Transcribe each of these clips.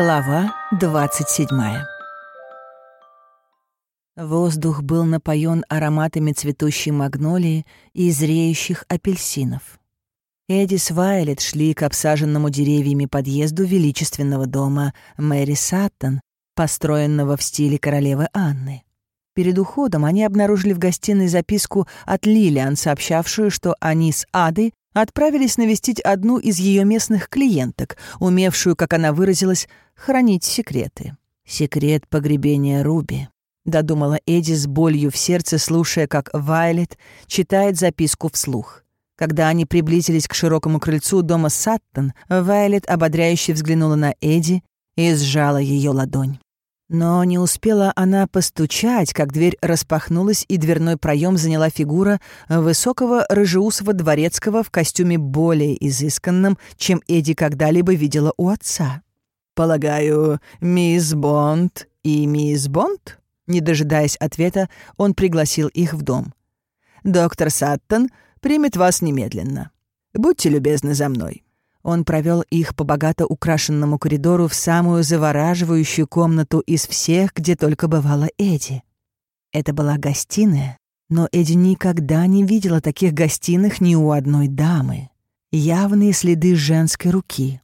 Глава 27 Воздух был напоен ароматами цветущей магнолии и зреющих апельсинов. Эдди с Вайлет шли к обсаженному деревьями подъезду величественного дома Мэри Саттон, построенного в стиле королевы Анны. Перед уходом они обнаружили в гостиной записку от Лилиан, сообщавшую, что они с Адой отправились навестить одну из ее местных клиенток, умевшую, как она выразилась, хранить секреты. «Секрет погребения Руби», — додумала Эдди с болью в сердце, слушая, как Вайлет читает записку вслух. Когда они приблизились к широкому крыльцу дома Саттон, Вайлет ободряюще взглянула на Эдди и сжала ее ладонь. Но не успела она постучать, как дверь распахнулась, и дверной проем заняла фигура высокого рыжеусого дворецкого в костюме более изысканном, чем Эдди когда-либо видела у отца. «Полагаю, мисс Бонд и мисс Бонд?» Не дожидаясь ответа, он пригласил их в дом. «Доктор Саттон примет вас немедленно. Будьте любезны за мной». Он провел их по богато украшенному коридору в самую завораживающую комнату из всех, где только бывала Эдди. Это была гостиная, но Эдди никогда не видела таких гостиных ни у одной дамы. Явные следы женской руки.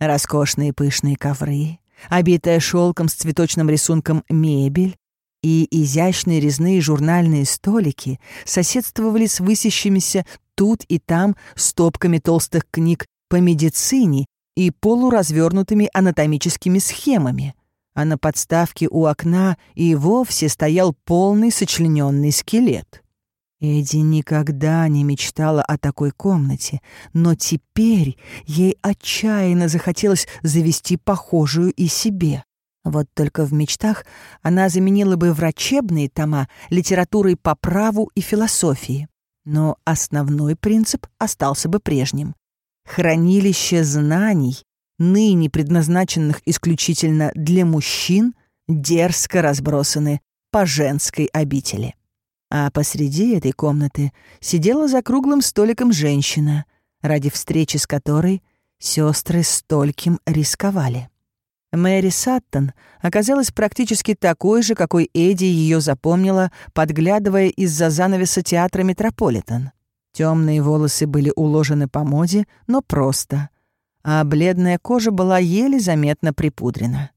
Роскошные пышные ковры, обитая шелком с цветочным рисунком мебель и изящные резные журнальные столики соседствовали с высящимися тут и там стопками толстых книг по медицине и полуразвернутыми анатомическими схемами, а на подставке у окна и вовсе стоял полный сочлененный скелет. Эдди никогда не мечтала о такой комнате, но теперь ей отчаянно захотелось завести похожую и себе. Вот только в мечтах она заменила бы врачебные тома литературой по праву и философии. Но основной принцип остался бы прежним. Хранилище знаний, ныне предназначенных исключительно для мужчин, дерзко разбросаны по женской обители. А посреди этой комнаты сидела за круглым столиком женщина, ради встречи с которой сестры стольким рисковали. Мэри Саттон оказалась практически такой же, какой Эдди ее запомнила, подглядывая из-за занавеса театра «Метрополитен». Темные волосы были уложены по моде, но просто, а бледная кожа была еле заметно припудрена.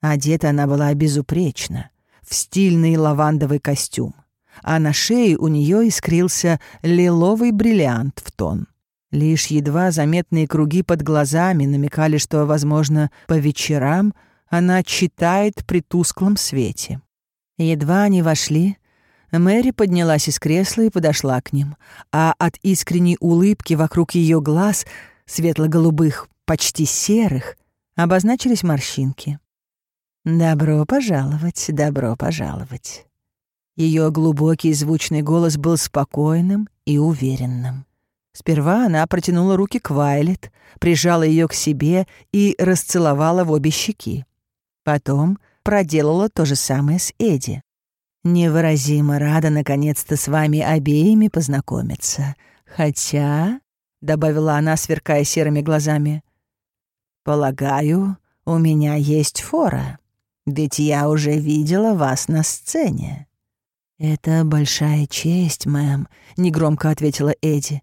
Одета она была безупречно, в стильный лавандовый костюм, а на шее у нее искрился лиловый бриллиант в тон. Лишь едва заметные круги под глазами намекали, что, возможно, по вечерам она читает при тусклом свете. Едва они вошли, Мэри поднялась из кресла и подошла к ним, а от искренней улыбки вокруг ее глаз, светло-голубых, почти серых, обозначились морщинки. «Добро пожаловать, добро пожаловать». Ее глубокий звучный голос был спокойным и уверенным. Сперва она протянула руки к Вайлет, прижала ее к себе и расцеловала в обе щеки. Потом проделала то же самое с Эдди. Невыразимо рада наконец-то с вами обеими познакомиться. Хотя, — добавила она, сверкая серыми глазами, — полагаю, у меня есть фора, ведь я уже видела вас на сцене. «Это большая честь, мэм», — негромко ответила Эдди.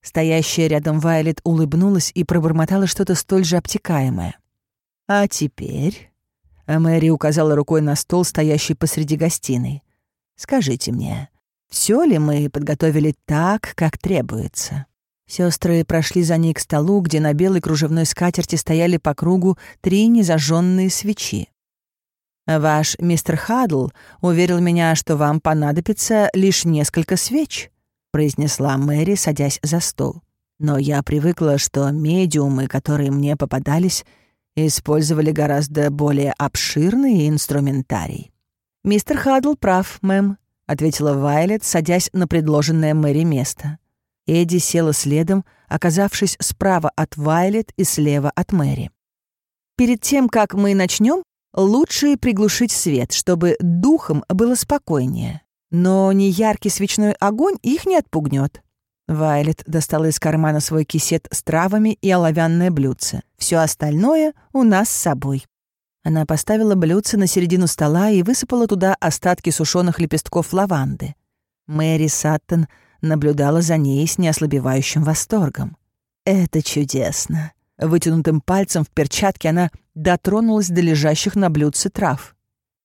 Стоящая рядом Вайлет улыбнулась и пробормотала что-то столь же обтекаемое. «А теперь...» А Мэри указала рукой на стол, стоящий посреди гостиной. «Скажите мне, все ли мы подготовили так, как требуется?» Сестры прошли за ней к столу, где на белой кружевной скатерти стояли по кругу три незажженные свечи. «Ваш мистер Хадл уверил меня, что вам понадобится лишь несколько свеч», произнесла Мэри, садясь за стол. «Но я привыкла, что медиумы, которые мне попадались, использовали гораздо более обширный инструментарий. «Мистер Хадл прав, мэм», — ответила Вайлет, садясь на предложенное Мэри место. Эдди села следом, оказавшись справа от Вайлет и слева от Мэри. «Перед тем, как мы начнем, лучше приглушить свет, чтобы духом было спокойнее. Но неяркий свечной огонь их не отпугнет. Вайлет достала из кармана свой кисет с травами и оловянное блюдце. Все остальное у нас с собой. Она поставила блюдце на середину стола и высыпала туда остатки сушеных лепестков лаванды. Мэри Саттон наблюдала за ней с неослабевающим восторгом. «Это чудесно!» Вытянутым пальцем в перчатке она дотронулась до лежащих на блюдце трав.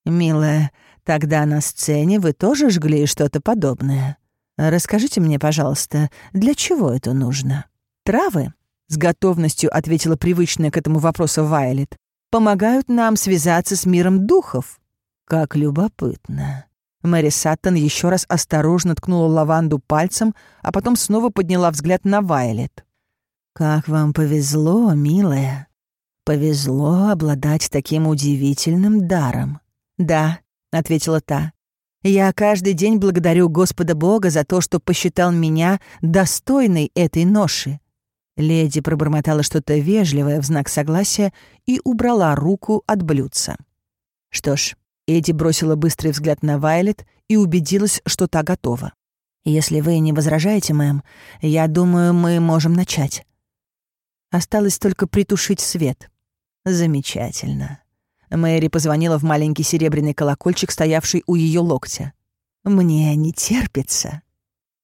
«Милая, тогда на сцене вы тоже жгли что-то подобное?» Расскажите мне, пожалуйста, для чего это нужно? Травы, с готовностью ответила привычная к этому вопросу Вайлет, помогают нам связаться с миром духов. Как любопытно. Мэри Саттон еще раз осторожно ткнула лаванду пальцем, а потом снова подняла взгляд на Вайлет. «Как вам повезло, милая. Повезло обладать таким удивительным даром». «Да», — ответила та, я каждый день благодарю Господа Бога за то, что посчитал меня достойной этой ноши». Леди пробормотала что-то вежливое в знак согласия и убрала руку от блюдца. Что ж, Эдди бросила быстрый взгляд на Вайлет и убедилась, что та готова. «Если вы не возражаете, мэм, я думаю, мы можем начать». Осталось только притушить свет. Замечательно. Мэри позвонила в маленький серебряный колокольчик, стоявший у ее локтя. «Мне не терпится».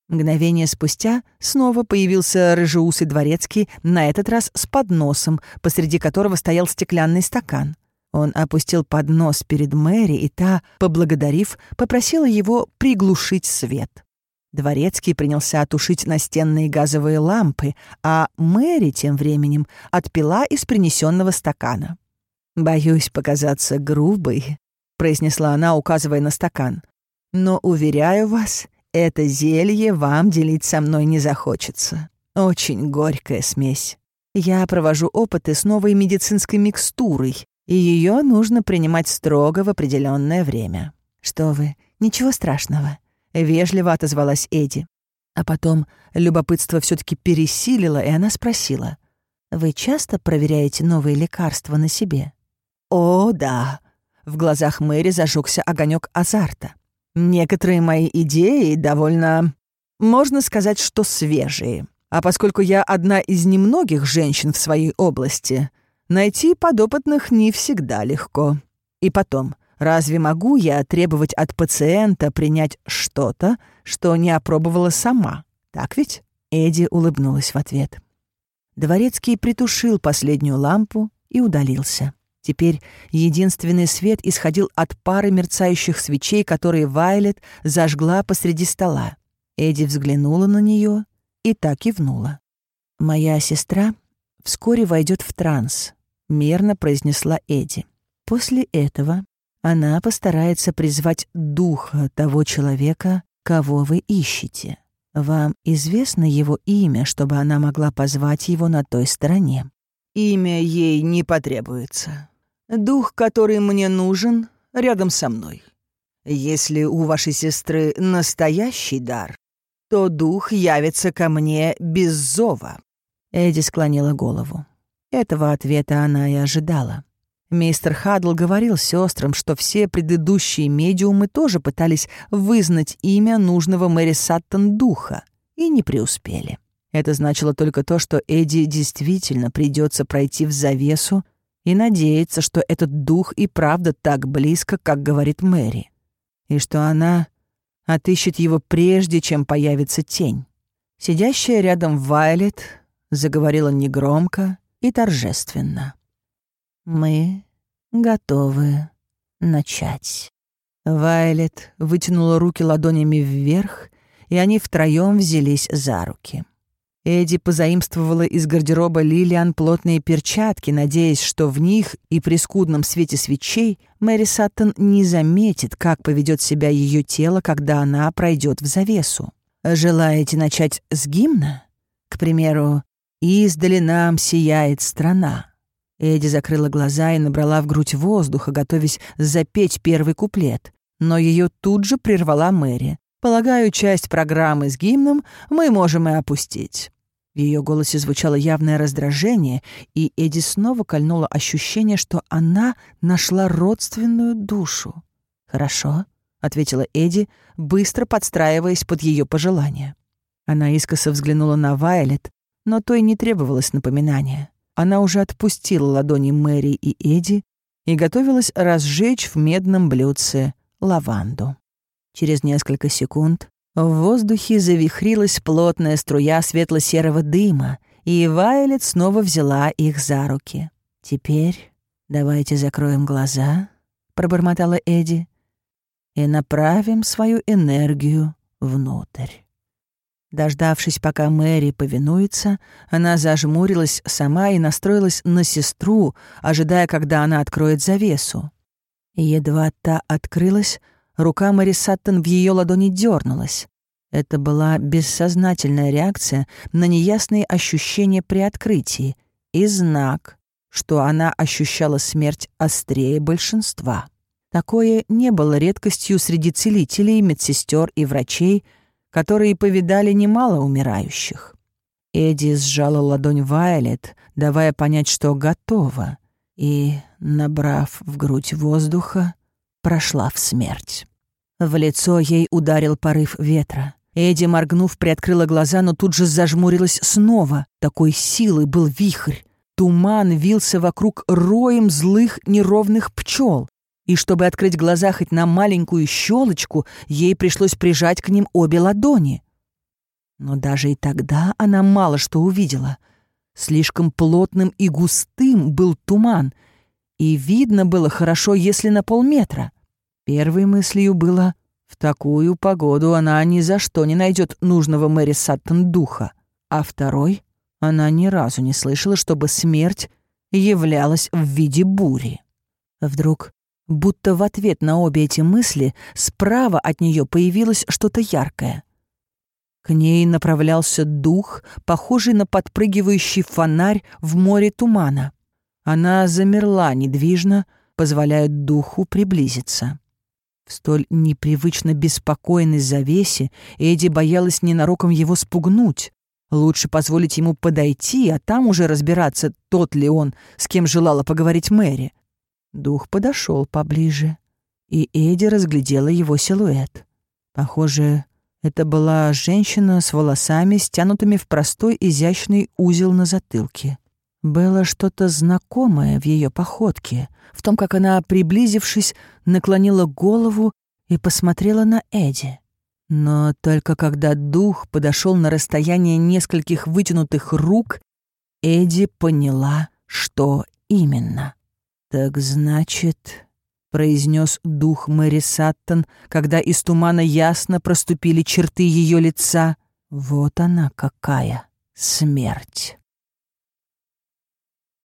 Мгновение спустя снова появился рыжеусый дворецкий, на этот раз с подносом, посреди которого стоял стеклянный стакан. Он опустил поднос перед Мэри, и та, поблагодарив, попросила его приглушить свет. Дворецкий принялся тушить настенные газовые лампы, а Мэри тем временем отпила из принесенного стакана. «Боюсь показаться грубой», — произнесла она, указывая на стакан. «Но, уверяю вас, это зелье вам делить со мной не захочется. Очень горькая смесь. Я провожу опыты с новой медицинской микстурой, и ее нужно принимать строго в определенное время. Что вы, ничего страшного», — вежливо отозвалась Эдди. А потом любопытство все таки пересилило, и она спросила. «Вы часто проверяете новые лекарства на себе?» «О, да!» В глазах Мэри зажегся огонек азарта. «Некоторые мои идеи довольно, можно сказать, что свежие. А поскольку я одна из немногих женщин в своей области, найти подопытных не всегда легко. И потом, разве могу я требовать от пациента принять что-то, что не опробовала сама? Так ведь?» Эдди улыбнулась в ответ. Дворецкий притушил последнюю лампу и удалился. Теперь единственный свет исходил от пары мерцающих свечей, которые Вайлет зажгла посреди стола. Эдди взглянула на нее и так кивнула. «Моя сестра вскоре войдет в транс», — мерно произнесла Эдди. «После этого она постарается призвать духа того человека, кого вы ищете. Вам известно его имя, чтобы она могла позвать его на той стороне?» «Имя ей не потребуется», Дух, который мне нужен, рядом со мной. Если у вашей сестры настоящий дар, то дух явится ко мне без зова». Эдди склонила голову. Этого ответа она и ожидала. Мистер Хадл говорил сестрам, что все предыдущие медиумы тоже пытались вызнать имя нужного Мэри Саттон духа и не преуспели. Это значило только то, что Эдди действительно придется пройти в завесу и надеется, что этот дух и правда так близко, как говорит Мэри, и что она отыщет его прежде, чем появится тень. Сидящая рядом Вайлет заговорила негромко и торжественно. «Мы готовы начать». Вайлет вытянула руки ладонями вверх, и они втроем взялись за руки. Эдди позаимствовала из гардероба Лилиан плотные перчатки, надеясь, что в них и при скудном свете свечей Мэри Саттон не заметит, как поведет себя ее тело, когда она пройдет в завесу. «Желаете начать с гимна? К примеру, «Издали нам сияет страна». Эдди закрыла глаза и набрала в грудь воздуха, готовясь запеть первый куплет. Но ее тут же прервала Мэри. Полагаю, часть программы с гимном мы можем и опустить. В ее голосе звучало явное раздражение, и Эдди снова кольнуло ощущение, что она нашла родственную душу. «Хорошо», — ответила Эдди, быстро подстраиваясь под ее пожелания. Она искоса взглянула на Вайлет, но той не требовалось напоминания. Она уже отпустила ладони Мэри и Эдди и готовилась разжечь в медном блюдце лаванду. Через несколько секунд в воздухе завихрилась плотная струя светло-серого дыма, и Вайлет снова взяла их за руки. «Теперь давайте закроем глаза», — пробормотала Эдди, «и направим свою энергию внутрь». Дождавшись, пока Мэри повинуется, она зажмурилась сама и настроилась на сестру, ожидая, когда она откроет завесу. Едва та открылась, рука Мэри Саттон в ее ладони дернулась. Это была бессознательная реакция на неясные ощущения при открытии и знак, что она ощущала смерть острее большинства. Такое не было редкостью среди целителей, медсестер и врачей — которые повидали немало умирающих. Эдди сжала ладонь Вайлет, давая понять, что готова, и, набрав в грудь воздуха, прошла в смерть. В лицо ей ударил порыв ветра. Эдди, моргнув, приоткрыла глаза, но тут же зажмурилась снова. Такой силы был вихрь. Туман вился вокруг роем злых неровных пчел и чтобы открыть глаза хоть на маленькую щелочку, ей пришлось прижать к ним обе ладони. Но даже и тогда она мало что увидела. Слишком плотным и густым был туман, и видно было хорошо, если на полметра. Первой мыслью было «в такую погоду она ни за что не найдет нужного Мэри Саттон духа», а второй она ни разу не слышала, чтобы смерть являлась в виде бури. Вдруг Будто в ответ на обе эти мысли справа от нее появилось что-то яркое. К ней направлялся дух, похожий на подпрыгивающий фонарь в море тумана. Она замерла недвижно, позволяя духу приблизиться. В столь непривычно беспокойной завесе Эдди боялась ненароком его спугнуть. Лучше позволить ему подойти, а там уже разбираться, тот ли он, с кем желала поговорить Мэри. Дух подошел поближе, и Эдди разглядела его силуэт. Похоже, это была женщина с волосами, стянутыми в простой изящный узел на затылке. Было что-то знакомое в ее походке, в том, как она, приблизившись, наклонила голову и посмотрела на Эдди. Но только когда дух подошел на расстояние нескольких вытянутых рук, Эдди поняла, что именно. «Так значит...» — произнес дух Мэри Саттон, когда из тумана ясно проступили черты ее лица. «Вот она какая смерть!»